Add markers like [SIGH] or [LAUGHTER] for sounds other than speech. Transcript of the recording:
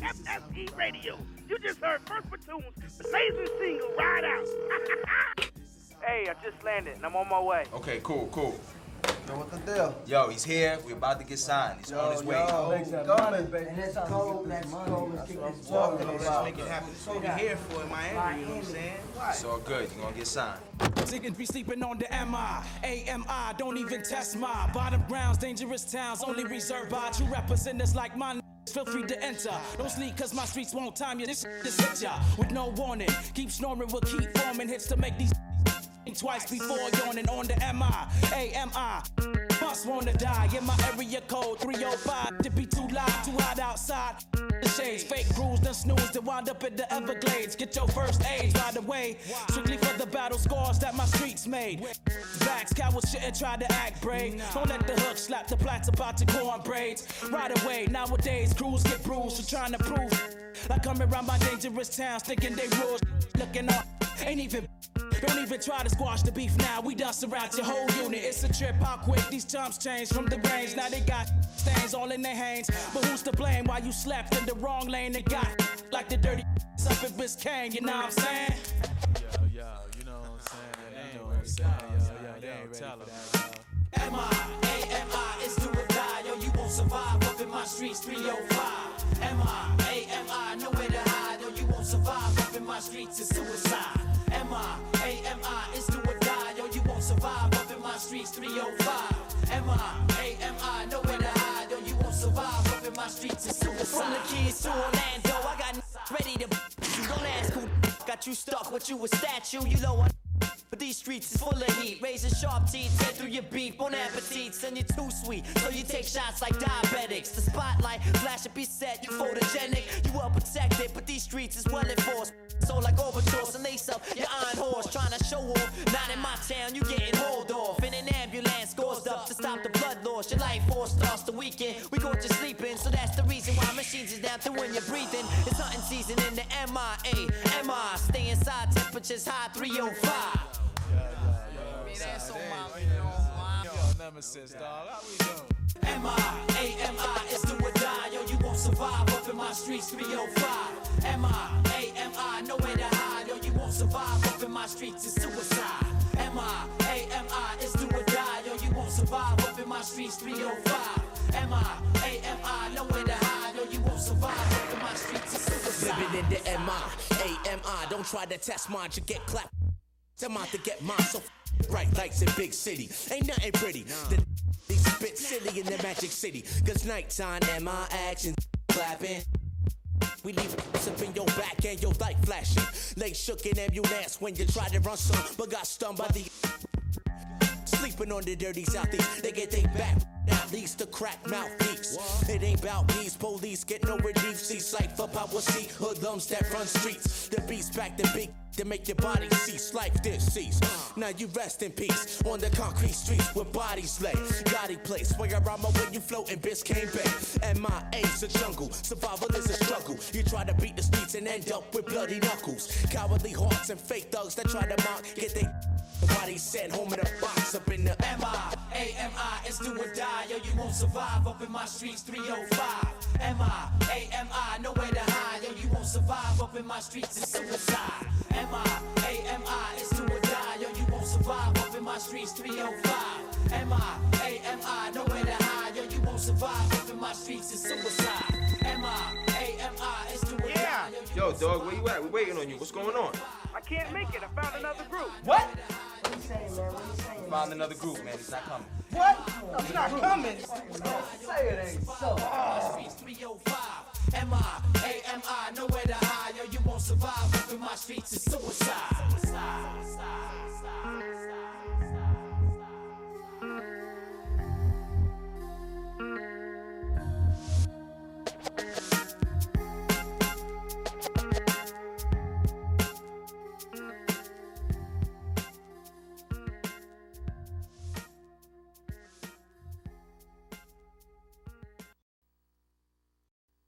FSE Radio. You just heard First Platoon's amazing single, Ride Out. [LAUGHS] hey, I just landed and I'm on my way. Okay, cool, cool. Yo, what the deal? Yo, he's here. We're about to get signed. He's on his way. Yo, coming. And it's cold, let's go, let's get this talking water. about. Make it happen. That's what we're here for in Miami, you know what I'm saying? It's all good. You're gonna get signed. Niggas be sleeping on the MI, AMI, don't even test my bottom grounds, dangerous towns, only reserved by true representatives like my n- Feel free to enter. Don't sleep cause my streets won't time you. This this hit ya with no warning. Keep snoring, we'll keep forming hits to make these [LAUGHS] twice before yawning on the MI, AMI. Must wanna die in my area code 305 to be too loud, too hot outside. The shades, fake crews, done snooze to wind up in the Everglades. Get your first aid right away. Strictly for the battle scars that my streets made. Backs, cowards shouldn't try to act brave. Don't let the hook slap the plats about to corn braids. Right away, nowadays, crews get bruised for trying to prove. Like coming around my dangerous towns, thinking they rules. Looking up, ain't even. Don't even try to squash the beef now. We done surround your whole unit. It's a trip how quick these chumps change from the range. Now they got stains all in their hands. But who's to blame? Why you slept in the wrong lane and got like the dirty [LAUGHS] up in Biscayne? You know what I'm saying? Yo, yo, you know what I'm saying? You know what I'm saying? Yo, yo, they ain't tell them. MI, AMI, it's do or die. Yo, you won't survive up in my streets 305. MI, AMI, nowhere to hide. Yo, you won't survive up in my streets, it's suicide. MI, AMI, it's do or die. Yo, you won't survive up in my streets 305. MI, AMI, nowhere to hide. Yo, you won't survive up in my streets, it's suicide. From the keys to Orlando, I got ready to you. Don't ask who got you stuck, what you a statue, you know what? But these streets is full of heat, raising sharp teeth, tear through your beef, bon appetites, and you're too sweet, so you take shots like diabetics. The spotlight, flash up, be set, you photogenic, you protected, but these streets is well enforced. So like overdose and lace up your iron horse, trying to show off. Not in my town, you getting hauled off. In an ambulance, caused up to stop the blood loss. Your life force starts the weekend. We caught you sleeping, so that's the reason why machines is down to when you're breathing. It's hunting season in the MIA. MI, stay inside, temperatures high 305. Yo, nemesis, dog. How we doing? MI, AMI, it's do or streets 305. MI, AMI, nowhere to hide. Yo, you won't survive up in my streets, it's suicide. MI, AMI, it's do or die. Yo, you won't survive up in my streets 305. MI, AMI, nowhere to hide. Yo, you won't survive up in my streets, it's suicide. Living in the MI, AMI, don't try to test mine, you get clapped. I'm out to get mine, so bright lights in big city. Ain't nothing pretty. The these spit silly in the magic city. Cause nighttime, MI action, clapping. We leave in your back and your light flashing. Legs shook in ambulance when you try to run some, but got stunned by the On the dirty southeast, they get they back. At least the crack mouthpiece. It ain't about peace, police get no relief. See for power, see hoodlums that run streets. The beast back the big to make your body cease. Life deceased. Now you rest in peace on the concrete streets where bodies lay. Gotti place where I'm when you float in Biscayne Bay. MIA's a jungle, survival is a struggle. You try to beat the streets and end up with bloody knuckles. Cowardly hearts and fake thugs that try to mock, get they body sent home in a box up in the MI, AMI, it's do or die. Yo, you won't survive up in my streets 305. MI, AMI, nowhere to hide. Yo, you won't survive up in my streets, it's suicide. MI, AMI, it's do or die. Yo, you won't survive up in my streets 305. MI, AMI, nowhere to hide. Yo, you won't survive up in my streets, it's suicide. Yo, dog, where you at? We waiting on you. What's going on? I can't make it. I found another group. What? What you saying, man? What you saying? Found another group, man. He's not coming. What? No, it's not coming. Say it ain't so. Streets 305. MI, AMI, nowhere to hide. Yo, you won't survive up in my streets, it's suicide. suicide. suicide.